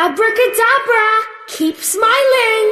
Abracadabra, keep smiling.